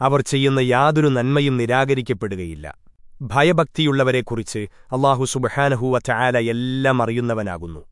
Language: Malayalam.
അവർ ചെയ്യുന്ന യാതൊരു നന്മയും നിരാകരിക്കപ്പെടുകയില്ല. ഭയഭക്തിയുള്ളവരെക്കുറിച്ച് അള്ളാഹു സുബഹാനഹൂവ ചായാല എല്ലാം അറിയുന്നവനാകുന്നു.